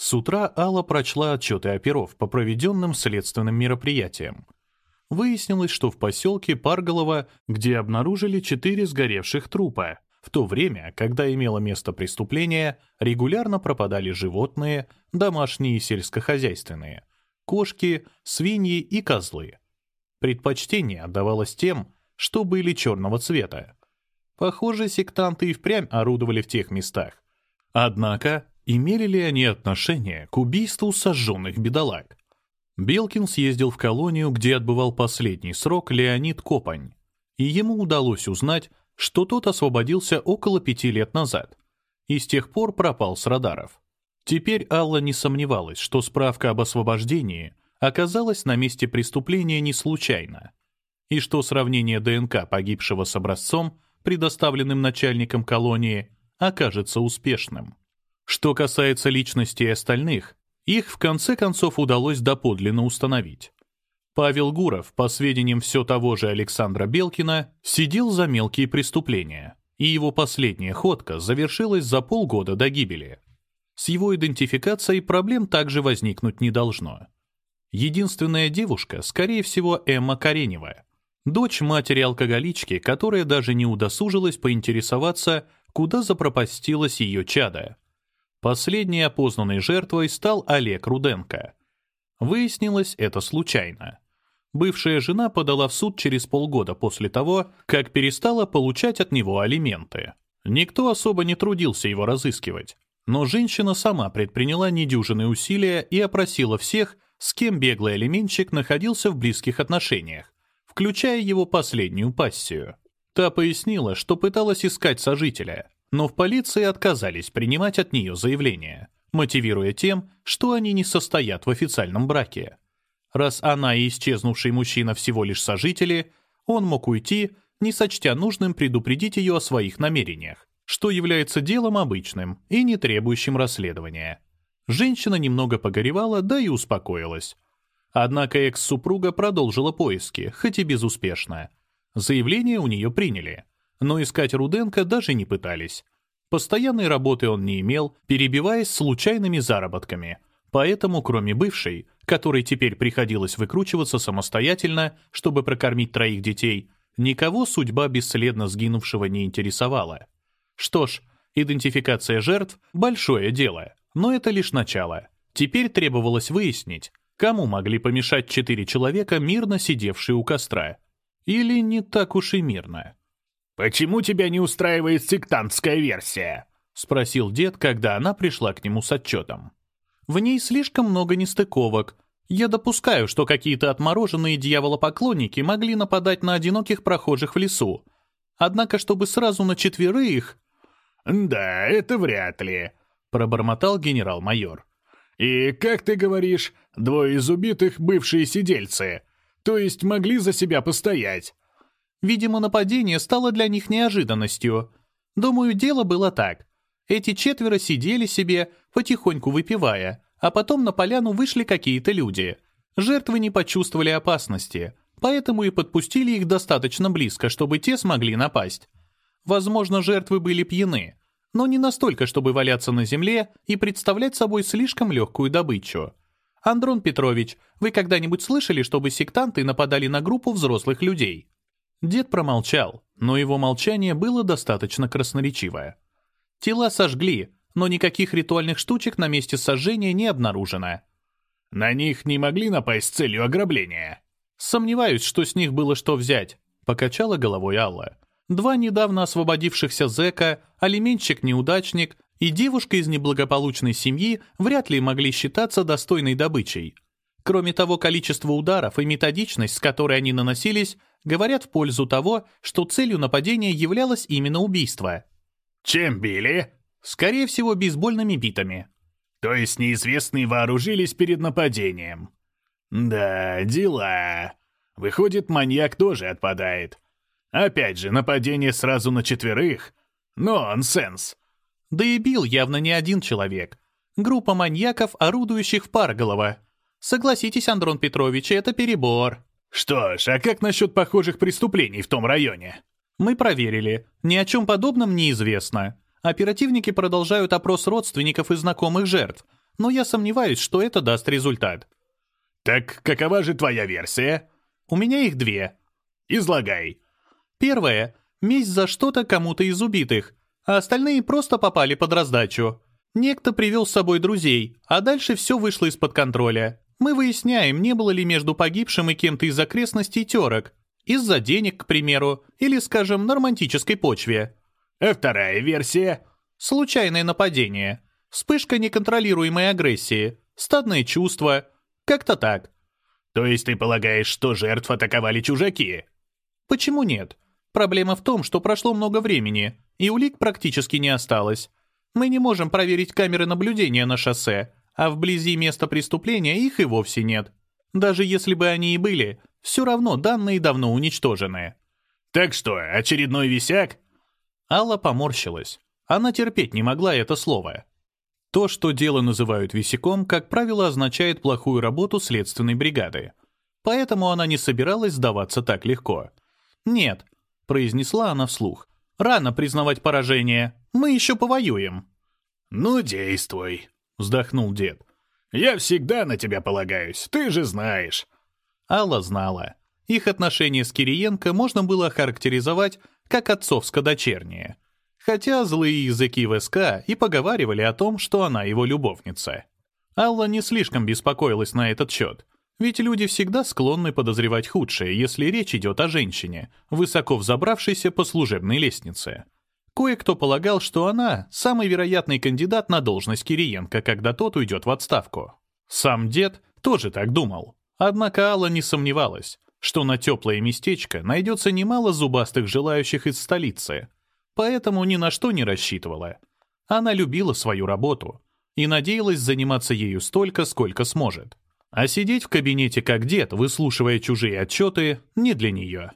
С утра Алла прочла отчеты оперов по проведенным следственным мероприятиям. Выяснилось, что в поселке Парголово, где обнаружили четыре сгоревших трупа, в то время, когда имело место преступление, регулярно пропадали животные, домашние и сельскохозяйственные, кошки, свиньи и козлы. Предпочтение отдавалось тем, что были черного цвета. Похоже, сектанты и впрямь орудовали в тех местах. Однако, имели ли они отношение к убийству сожженных бедолаг? Белкин съездил в колонию, где отбывал последний срок Леонид Копань, и ему удалось узнать, что тот освободился около пяти лет назад и с тех пор пропал с радаров. Теперь Алла не сомневалась, что справка об освобождении оказалась на месте преступления не случайно, и что сравнение ДНК погибшего с образцом, предоставленным начальником колонии, окажется успешным. Что касается личности остальных, их в конце концов удалось доподлинно установить. Павел Гуров, по сведениям все того же Александра Белкина, сидел за мелкие преступления, и его последняя ходка завершилась за полгода до гибели. С его идентификацией проблем также возникнуть не должно. Единственная девушка, скорее всего, Эмма Каренева, дочь матери-алкоголички, которая даже не удосужилась поинтересоваться, куда запропастилась ее чада. Последней опознанной жертвой стал Олег Руденко — Выяснилось это случайно. Бывшая жена подала в суд через полгода после того, как перестала получать от него алименты. Никто особо не трудился его разыскивать, но женщина сама предприняла недюжинные усилия и опросила всех, с кем беглый алименщик находился в близких отношениях, включая его последнюю пассию. Та пояснила, что пыталась искать сожителя, но в полиции отказались принимать от нее заявление — мотивируя тем, что они не состоят в официальном браке. Раз она и исчезнувший мужчина всего лишь сожители, он мог уйти, не сочтя нужным предупредить ее о своих намерениях, что является делом обычным и не требующим расследования. Женщина немного погоревала, да и успокоилась. Однако экс-супруга продолжила поиски, хоть и безуспешно. Заявление у нее приняли, но искать Руденко даже не пытались. Постоянной работы он не имел, перебиваясь случайными заработками. Поэтому, кроме бывшей, которой теперь приходилось выкручиваться самостоятельно, чтобы прокормить троих детей, никого судьба бесследно сгинувшего не интересовала. Что ж, идентификация жертв — большое дело, но это лишь начало. Теперь требовалось выяснить, кому могли помешать четыре человека, мирно сидевшие у костра. Или не так уж и мирно. «Почему тебя не устраивает сектантская версия?» — спросил дед, когда она пришла к нему с отчетом. «В ней слишком много нестыковок. Я допускаю, что какие-то отмороженные дьяволопоклонники могли нападать на одиноких прохожих в лесу. Однако, чтобы сразу на четверых...» «Да, это вряд ли», — пробормотал генерал-майор. «И, как ты говоришь, двое из убитых — бывшие сидельцы, то есть могли за себя постоять. Видимо, нападение стало для них неожиданностью. Думаю, дело было так. Эти четверо сидели себе, потихоньку выпивая, а потом на поляну вышли какие-то люди. Жертвы не почувствовали опасности, поэтому и подпустили их достаточно близко, чтобы те смогли напасть. Возможно, жертвы были пьяны, но не настолько, чтобы валяться на земле и представлять собой слишком легкую добычу. Андрон Петрович, вы когда-нибудь слышали, чтобы сектанты нападали на группу взрослых людей? Дед промолчал, но его молчание было достаточно красноречивое. Тела сожгли, но никаких ритуальных штучек на месте сожжения не обнаружено. На них не могли напасть с целью ограбления. Сомневаюсь, что с них было что взять, покачала головой Алла. Два недавно освободившихся зэка, алименщик-неудачник и девушка из неблагополучной семьи вряд ли могли считаться достойной добычей. Кроме того, количество ударов и методичность, с которой они наносились, говорят в пользу того, что целью нападения являлось именно убийство. «Чем били?» «Скорее всего, бейсбольными битами». «То есть неизвестные вооружились перед нападением?» «Да, дела. Выходит, маньяк тоже отпадает. Опять же, нападение сразу на четверых? Нонсенс!» Да и бил явно не один человек. Группа маньяков, орудующих в Парголово. Согласитесь, Андрон Петрович, это перебор. Что ж, а как насчет похожих преступлений в том районе? Мы проверили. Ни о чем подобном неизвестно. Оперативники продолжают опрос родственников и знакомых жертв. но я сомневаюсь, что это даст результат. Так какова же твоя версия? У меня их две. Излагай. Первая — месть за что-то кому-то из убитых, а остальные просто попали под раздачу. Некто привел с собой друзей, а дальше все вышло из-под контроля. Мы выясняем, не было ли между погибшим и кем-то из окрестностей терок. Из-за денег, к примеру, или, скажем, на романтической почве. А вторая версия? Случайное нападение. Вспышка неконтролируемой агрессии. Стадное чувство. Как-то так. То есть ты полагаешь, что жертв атаковали чужаки? Почему нет? Проблема в том, что прошло много времени, и улик практически не осталось. Мы не можем проверить камеры наблюдения на шоссе, а вблизи места преступления их и вовсе нет. Даже если бы они и были, все равно данные давно уничтожены. Так что, очередной висяк? Алла поморщилась. Она терпеть не могла это слово. То, что дело называют висяком, как правило, означает плохую работу следственной бригады. Поэтому она не собиралась сдаваться так легко. «Нет», — произнесла она вслух, — «рано признавать поражение. Мы еще повоюем». «Ну, действуй», — вздохнул дед. «Я всегда на тебя полагаюсь, ты же знаешь». Алла знала. Их отношения с Кириенко можно было охарактеризовать как отцовско-дочерние. Хотя злые языки в СК и поговаривали о том, что она его любовница. Алла не слишком беспокоилась на этот счет. Ведь люди всегда склонны подозревать худшее, если речь идет о женщине, высоко взобравшейся по служебной лестнице. Кое-кто полагал, что она — самый вероятный кандидат на должность Кириенко, когда тот уйдет в отставку. Сам дед тоже так думал. Однако Алла не сомневалась, что на теплое местечко найдется немало зубастых желающих из столицы, поэтому ни на что не рассчитывала. Она любила свою работу и надеялась заниматься ею столько, сколько сможет. А сидеть в кабинете как дед, выслушивая чужие отчеты, не для нее.